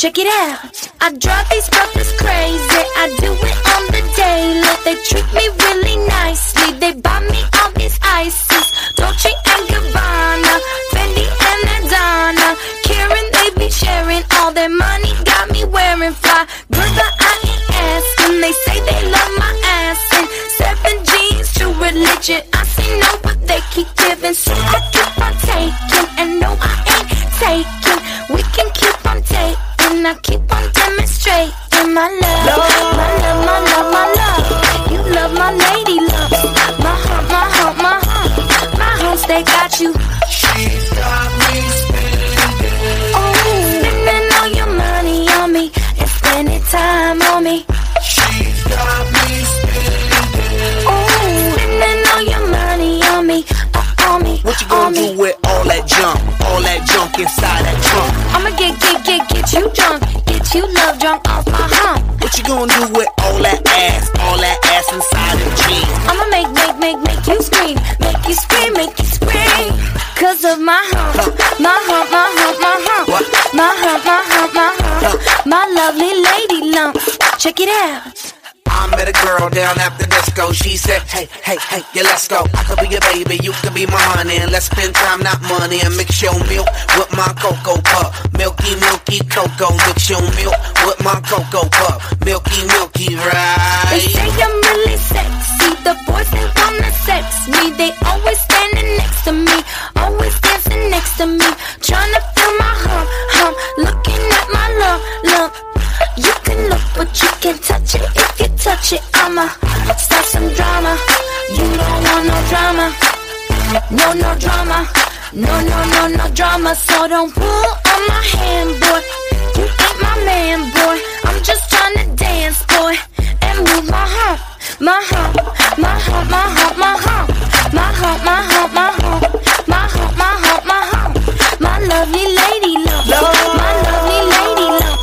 Check it out. I drive these brothers crazy. I do it make you scream, make you scream. Cause of my hump, my hump, my hump, my hump, my hump, my hump, my hump, my lovely lady lumps. Check it out. I met a girl down at the disco. She said, Hey, hey, hey, yeah, let's go. I could be your baby, you could be my honey. And let's spend time, not money. And mix your milk with my cocoa pup. Milky, milky cocoa. Mix your milk with my cocoa pup. Milky, milky, They right? say I'm really sexy. The boys they wanna sex me. They always standing next to me, always dancing next to me, trying to feel my hump, hump, looking at my lump, lump. You can look, but you can't touch it. If you touch it, I'ma start some drama. You don't want no drama, no no drama, no no no no drama. So don't pull on my hand, boy. You ain't my man, boy. I'm just trying to dance, boy, and move my hump, my hump, my hump, my hump, my hump, my hump, my hump, my hump, my hump, my lovely lady love, my lovely lady love,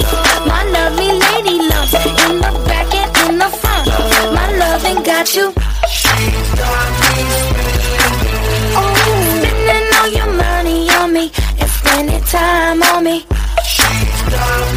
my lovely lady love, in the back and in the front, my loving got you. She's got me. Oh, spending all your money on me. And spending time on me. She's got me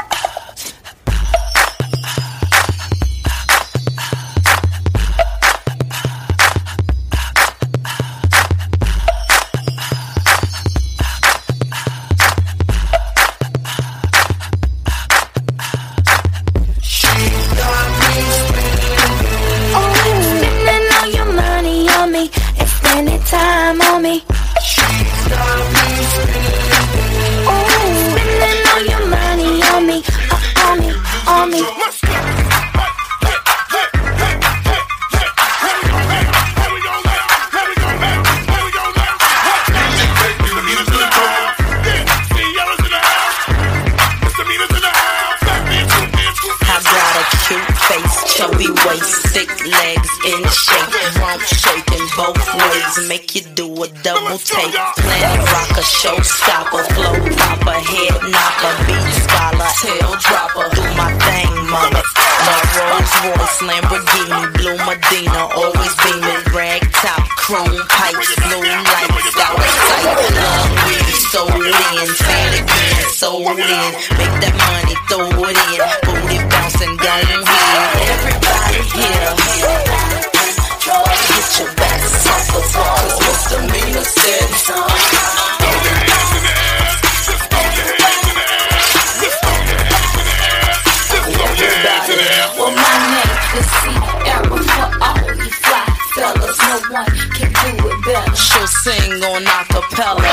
no one can do it better. She'll sing on acapella.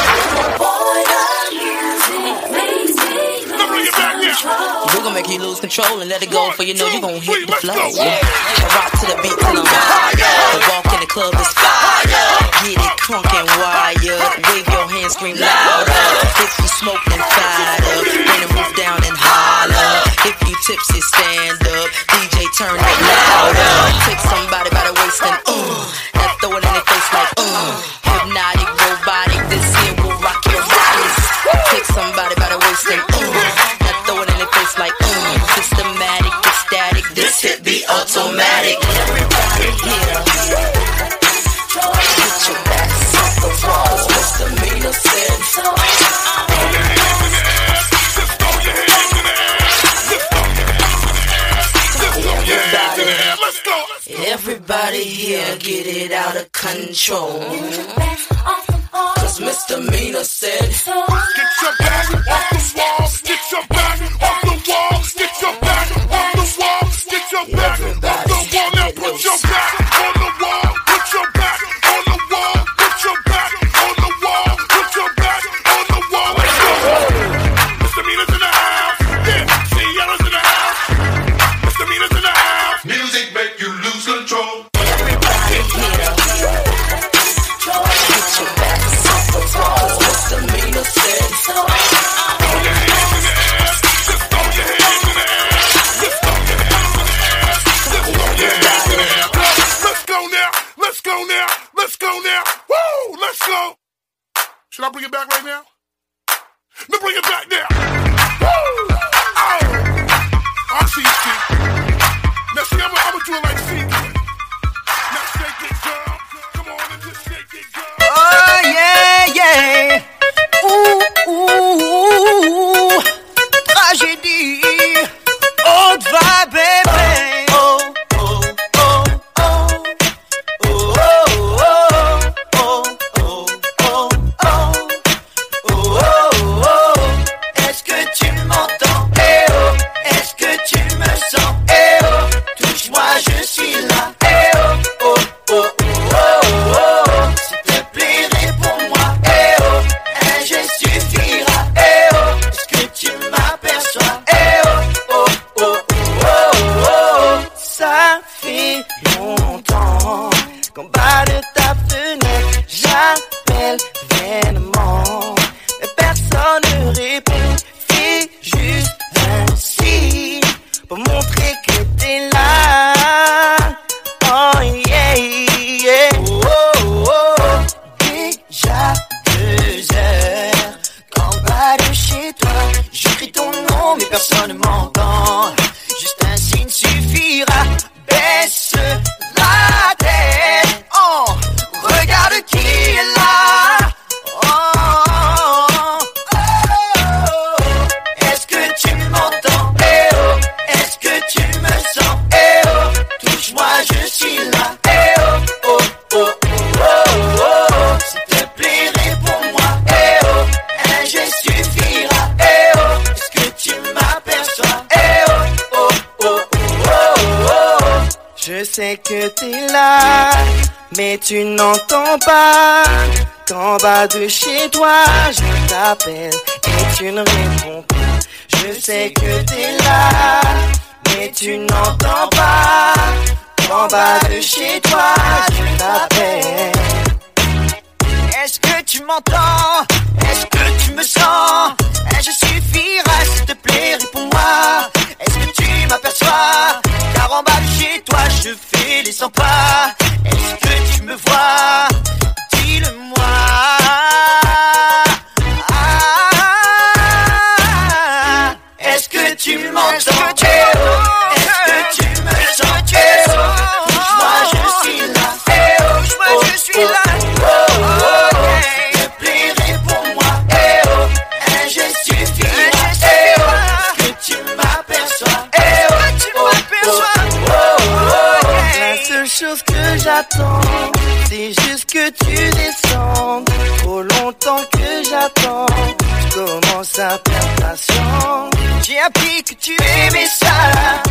Boy, the music makes me lose control. We're gonna make you lose control and let it go, for you know you gonna hit the flow. Yeah. I rock to the beat and I'm higher. The walk in the club is fire. Get it crunk and wired. Wave your hands, scream louder. If you smoke and fire, up, bring the roof down and holler. If you tipsy, stand up. DJ, turn it louder. Take somebody by the waist and uh, ooh, and throw it in their face like ooh. Hypnotic, robotic, this here will rock your bodies. Take somebody by the waist and ooh. Everybody here get it out of control. Cause Mr. misdemeanor said, Get your bag off the wall. Mais tu n'entends pas qu'en bas de chez toi, je t'appelle et tu ne réponds pas. Je sais que t'es là, mais tu n'entends pas qu'en bas de chez toi, je t'appelle. Est-ce que tu m'entends? Est-ce que tu me sens? Est-ce je s'il te plaît Réponds-moi Est-ce que tu m'aperçois? Car en bas de chez toi je fais les 100 pas. Est-ce que tu me vois? Dis-le-moi. Ah. Est-ce que tu m'entends? c'est juste que tu descends. Trop longtemps que j'attends, je commence à perdre patience. J'ai appris que tu aimais ça.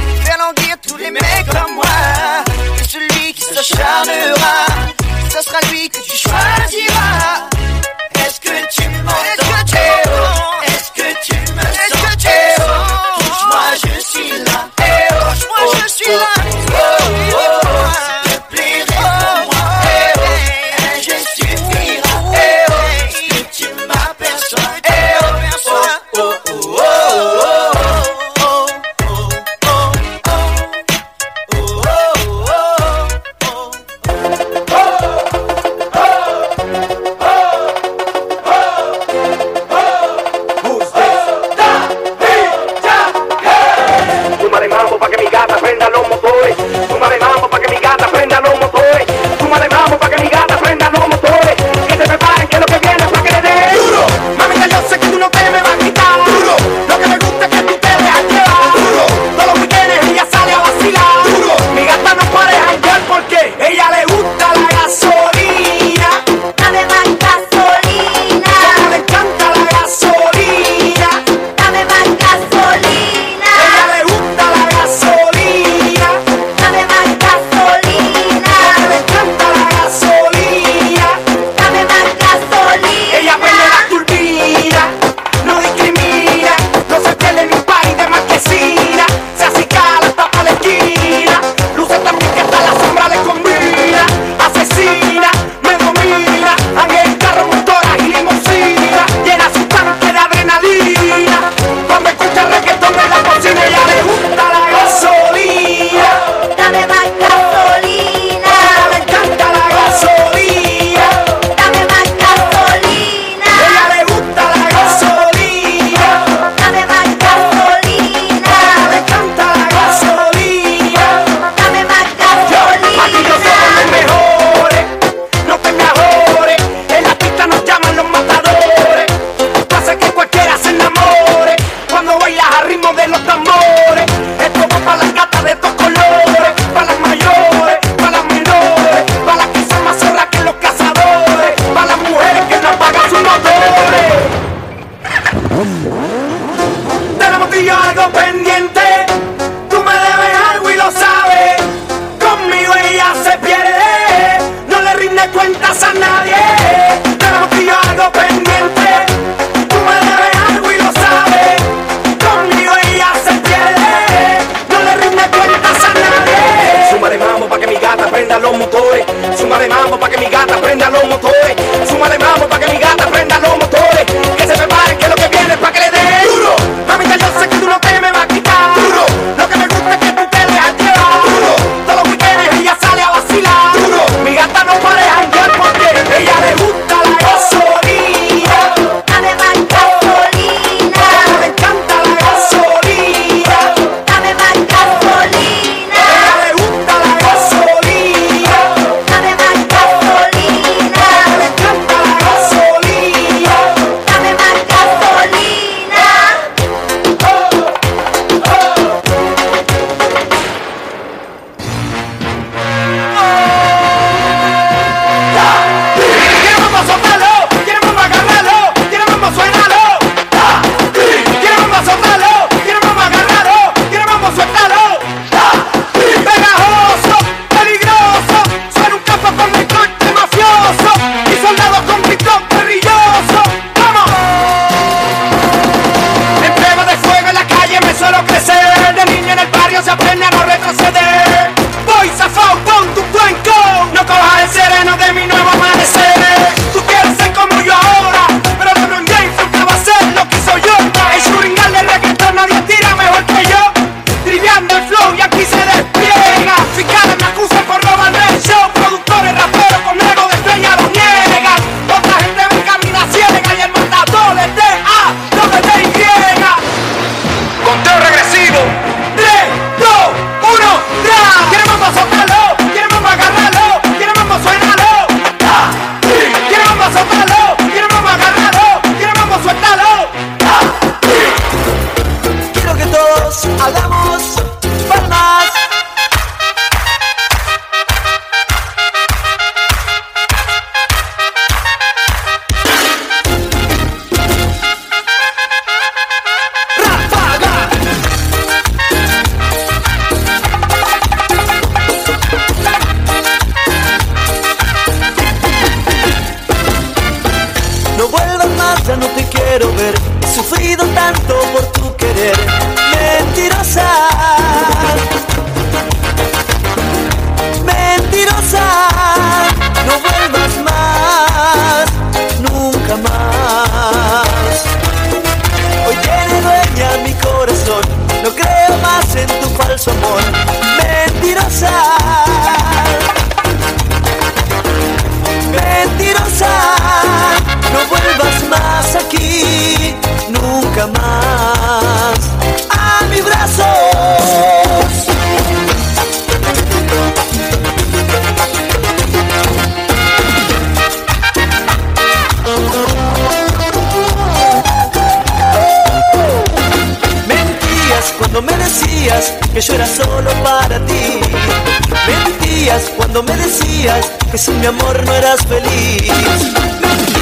eras feliz.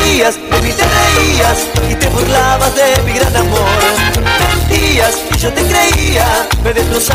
Días de mí te reías y te burlabas de mi gran amor. Días y yo te creía, me destrozaba.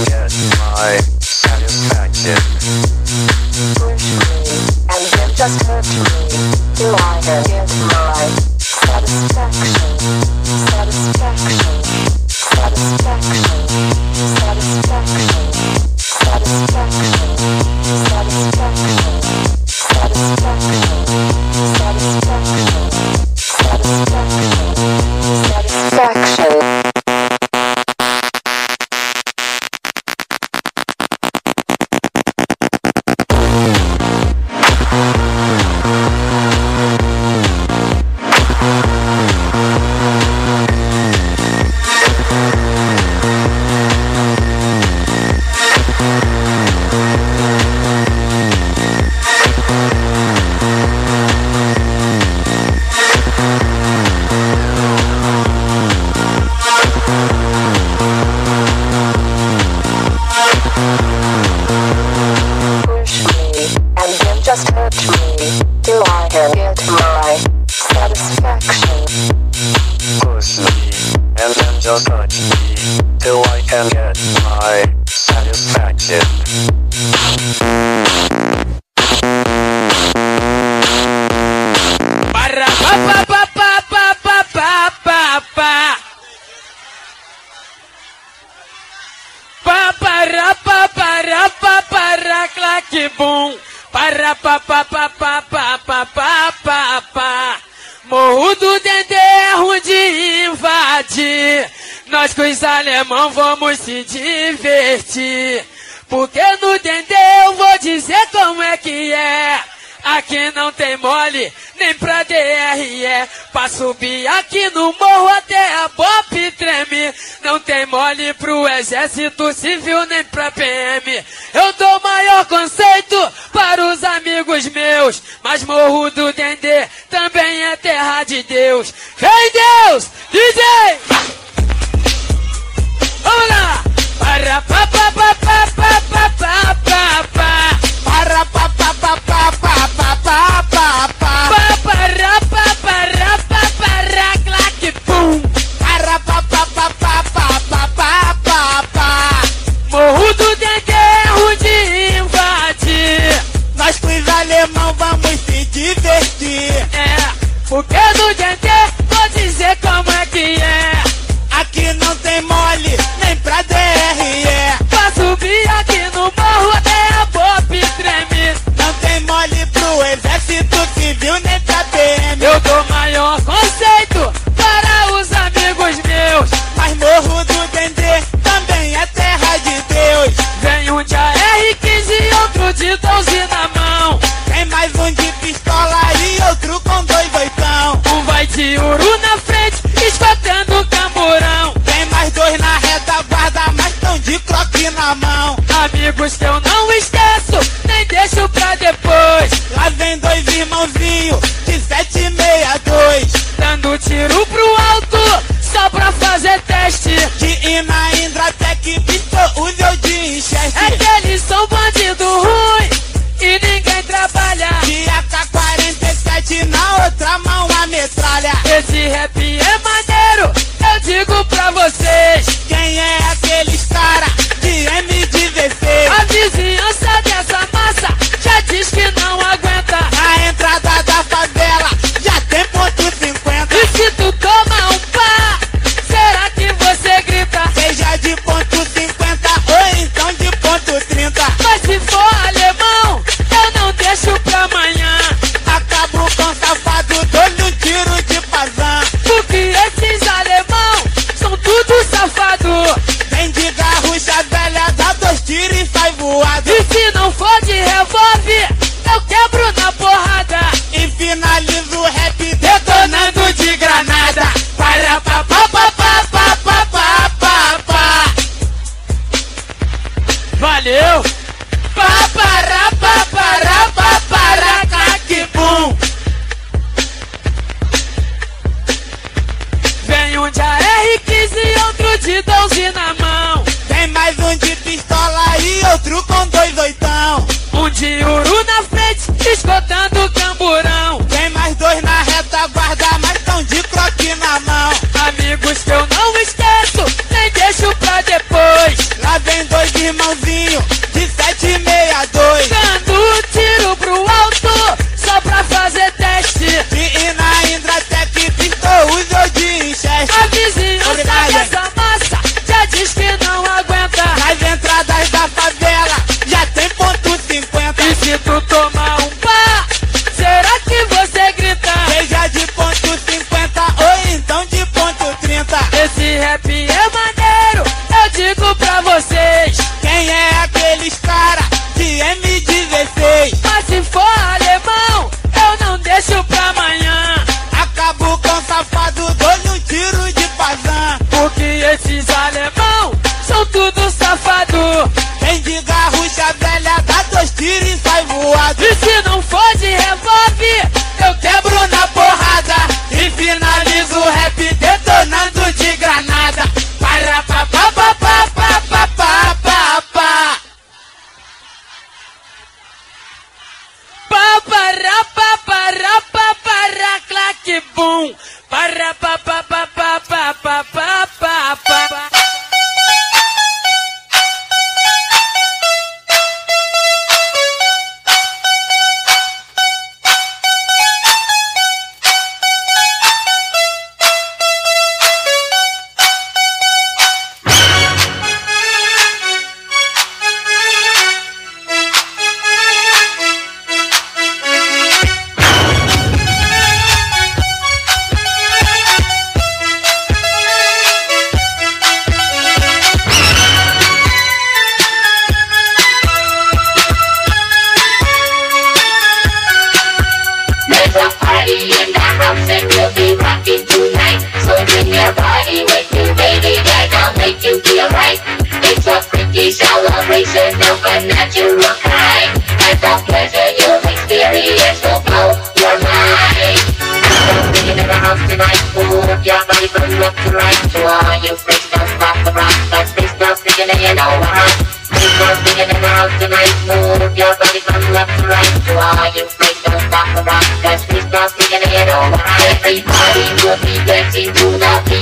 yeah. como é que é? Aqui não tem mole, nem pra DRE. Pra subir aqui no morro até a BOP treme. Não tem mole pro exército civil, nem pra PM. Eu dou maior conceito para os amigos meus. Mas morro do Dendê também é terra de Deus. Vem Deus! DJ! Everest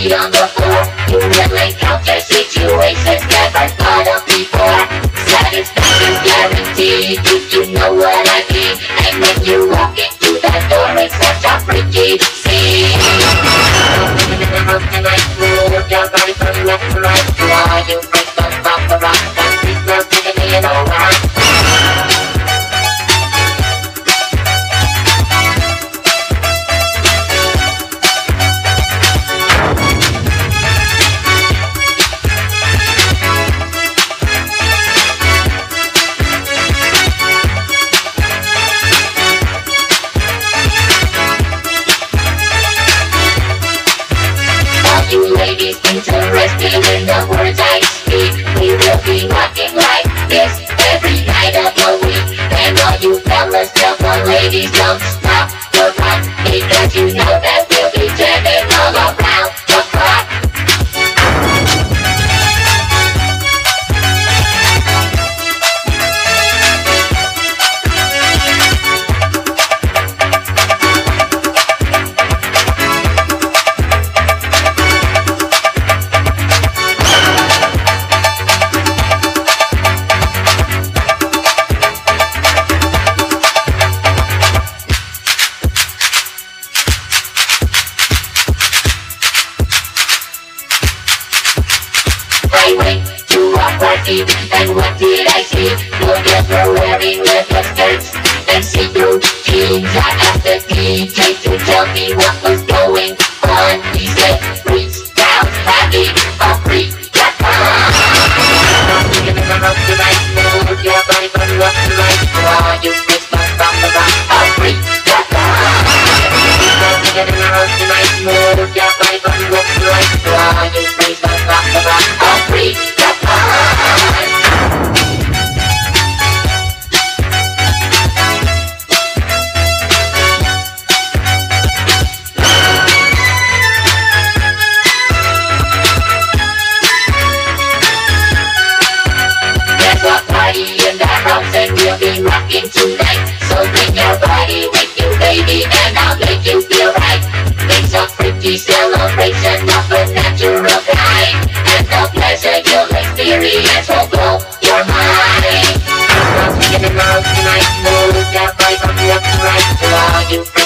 Mira, I know that right, up, left, right, for in.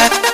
Eye.